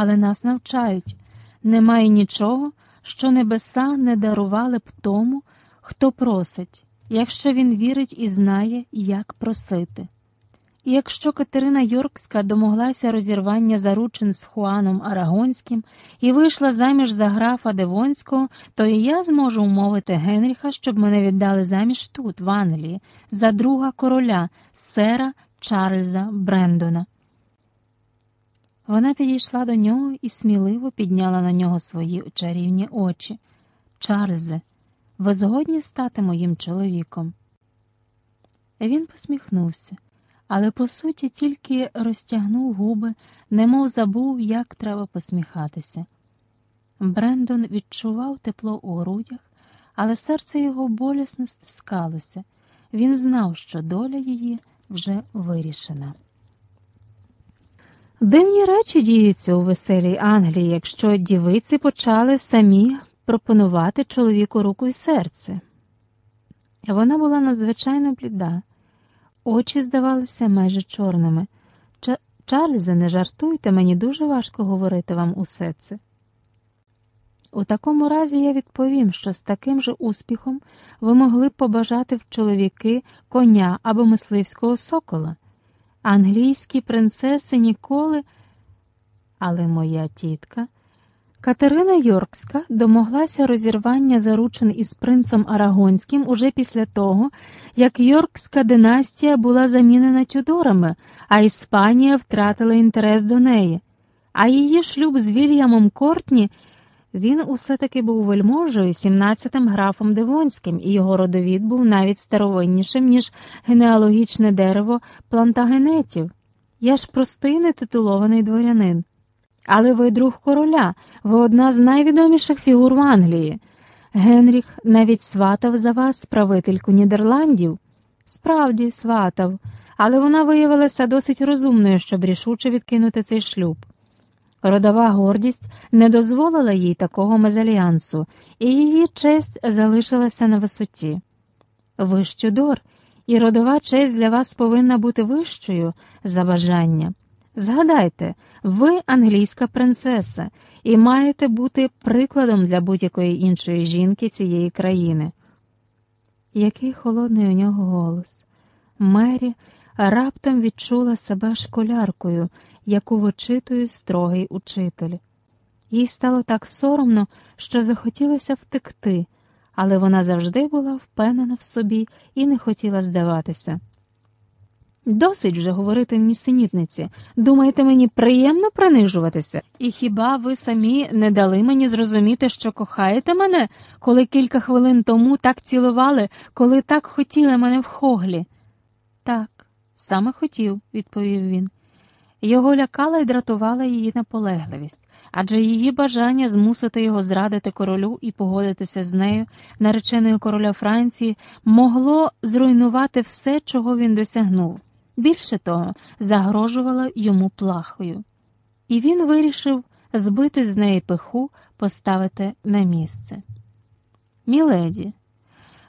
але нас навчають немає нічого, що небеса не дарували б тому, хто просить, якщо він вірить і знає, як просити. І якщо Катерина Йоркська домоглася розірвання заручин з Хуаном Арагонським і вийшла заміж за графа Девонського, то і я зможу умовити Генріха, щоб мене віддали заміж тут, в Англії, за друга короля, сера Чарльза Брендона. Вона підійшла до нього і сміливо підняла на нього свої чарівні очі. Чарльзе, ви згодні стати моїм чоловіком? Він посміхнувся але по суті тільки розтягнув губи, немов забув, як треба посміхатися. Брендон відчував тепло у грудях, але серце його болісно стискалося. Він знав, що доля її вже вирішена. Дивні речі діються у веселій Англії, якщо дівиці почали самі пропонувати чоловіку руку і серце. Вона була надзвичайно бліда. Очі здавалися майже чорними. Чарльзе, не жартуйте, мені дуже важко говорити вам усе це. У такому разі я відповім, що з таким же успіхом ви могли б побажати в чоловіки коня або мисливського сокола. Англійські принцеси ніколи. Але моя тітка. Катерина Йоркська домоглася розірвання заручин із принцем Арагонським уже після того, як Йоркська династія була замінена Тюдорами, а Іспанія втратила інтерес до неї. А її шлюб з Вільямом Кортні він усе таки був вельможею, 17-тим графом Девонським, і його родовід був навіть старовиннішим, ніж генеалогічне дерево плантагенетів. Я ж простий нетитулований дворянин. Але ви друг короля, ви одна з найвідоміших фігур в Англії. Генріх навіть сватав за вас правительку Нідерландів. Справді, сватав, але вона виявилася досить розумною, щоб рішуче відкинути цей шлюб. Родова гордість не дозволила їй такого мезальянсу, і її честь залишилася на висоті. Ви ж Тюдор, і родова честь для вас повинна бути вищою за бажання. Згадайте, ви англійська принцеса і маєте бути прикладом для будь-якої іншої жінки цієї країни. Який холодний у нього голос. Мері раптом відчула себе школяркою, яку вичитує строгий учитель. Їй стало так соромно, що захотілося втекти, але вона завжди була впевнена в собі і не хотіла здаватися. Досить вже говорити нісенітниці. Думаєте, мені приємно принижуватися? І хіба ви самі не дали мені зрозуміти, що кохаєте мене, коли кілька хвилин тому так цілували, коли так хотіли мене в хоглі? Так, саме хотів, відповів він. Його лякала і дратувала її наполегливість, адже її бажання змусити його зрадити королю і погодитися з нею, нареченою короля Франції, могло зруйнувати все, чого він досягнув більше того, загрожувала йому плахою, і він вирішив збити з неї пиху, поставити на місце. Міледі,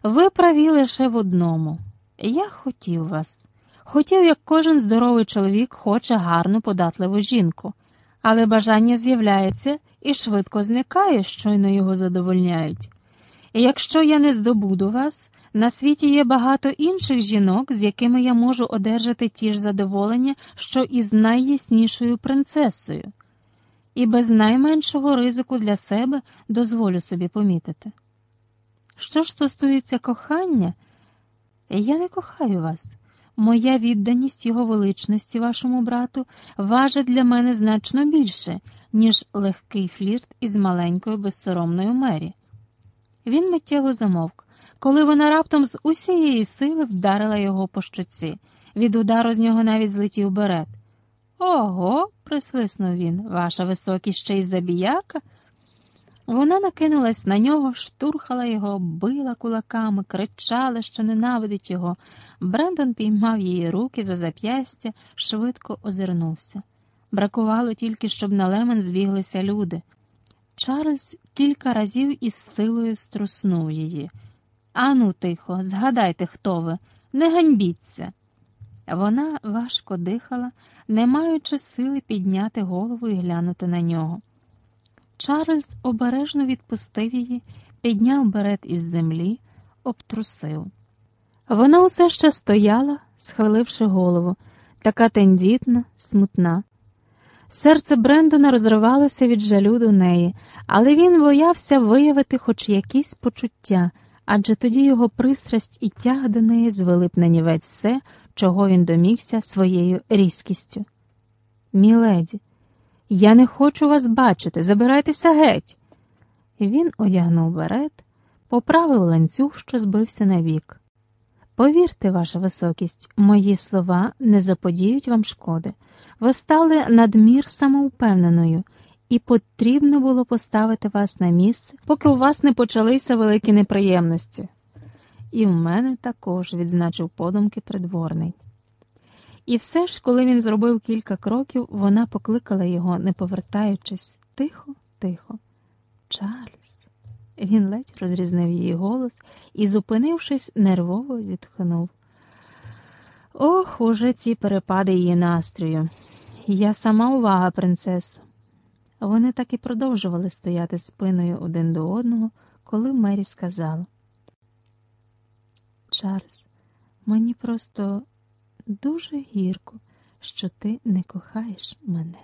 ви праві лише в одному. Я хотів вас. Хотів, як кожен здоровий чоловік хоче гарну податливу жінку, але бажання з'являється і швидко зникає, щойно його задовольняють. І якщо я не здобуду вас, на світі є багато інших жінок, з якими я можу одержати ті ж задоволення, що і з найяснішою принцесою, і без найменшого ризику для себе дозволю собі помітити. Що ж стосується кохання, я не кохаю вас. Моя відданість його величності, вашому брату, важить для мене значно більше, ніж легкий флірт із маленькою безсоромною мері. Він миттєво замовк коли вона раптом з усієї сили вдарила його по щоці. Від удару з нього навіть злетів берет. Ого, присвиснув він, ваша високість ще й забіяка. Вона накинулась на нього, штурхала його, била кулаками, кричала, що ненавидить його. Брендон піймав її руки за зап'ястя, швидко озирнувся. Бракувало тільки, щоб на лемен збіглися люди. Чарльз кілька разів із силою струснув її. Ану, тихо, згадайте, хто ви, не ганьбіться. Вона важко дихала, не маючи сили підняти голову і глянути на нього. Чарльз обережно відпустив її, підняв берет із землі, обтрусив. Вона усе ще стояла, схиливши голову, така тендітна, смутна. Серце Брендона розривалося від жалю до неї, але він боявся виявити хоч якісь почуття, адже тоді його пристрасть і тяга до неї звели б на нівець все, чого він домігся своєю різкістю. Міледі, я не хочу вас бачити, забирайтеся геть. Він одягнув берет, поправив ланцюг, що збився на бік. Повірте, ваша високість, мої слова не заподіють вам шкоди. Ви стали надмір самоупевненою, і потрібно було поставити вас на місце, поки у вас не почалися великі неприємності. І в мене також відзначив подумки придворний. І все ж, коли він зробив кілька кроків, вона покликала його, не повертаючись, тихо, тихо. Чарльз. Він ледь розрізнив її голос і, зупинившись, нервово зітхнув. Ох, уже ці перепади її настрою. Я сама увага, принцесо. Вони так і продовжували стояти спиною один до одного, коли Мері сказала. Чарльз, мені просто дуже гірко, що ти не кохаєш мене.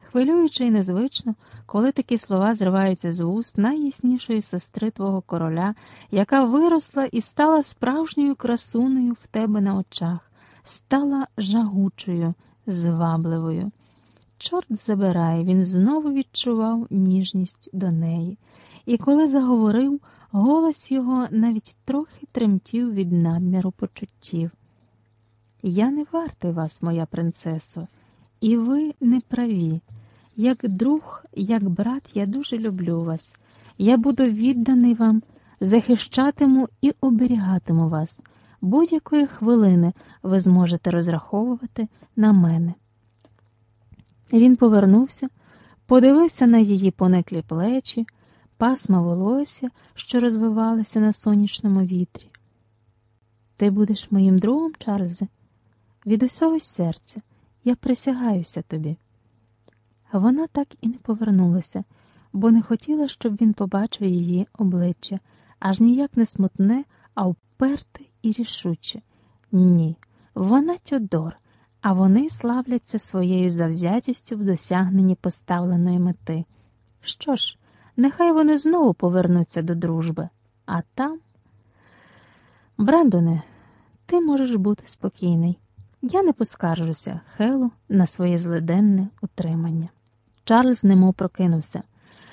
Хвилююче і незвично, коли такі слова зриваються з вуст найяснішої сестри твого короля, яка виросла і стала справжньою красунею в тебе на очах, стала жагучою, звабливою. Чорт забирай, він знову відчував ніжність до неї, і коли заговорив, голос його навіть трохи тремтів від надміру почуттів. Я не вартий вас, моя принцесо, і ви не праві. Як друг, як брат, я дуже люблю вас. Я буду відданий вам, захищатиму і оберігатиму вас. Будь-якої хвилини ви зможете розраховувати на мене. Він повернувся, подивився на її пониклі плечі, пасма волосся, що розвивалися на сонячному вітрі. Ти будеш моїм другом, Чарльзе? Від усього серця я присягаюся тобі. Вона так і не повернулася, бо не хотіла, щоб він побачив її обличчя, аж ніяк не смутне, а вперте і рішуче. Ні, вона Тюдор, а вони славляться своєю завзятістю в досягненні поставленої мети. Що ж, нехай вони знову повернуться до дружби, а там. Брендоне, ти можеш бути спокійний. Я не поскаржуся Хелу на своє злиденне утримання. Чарльз немов прокинувся.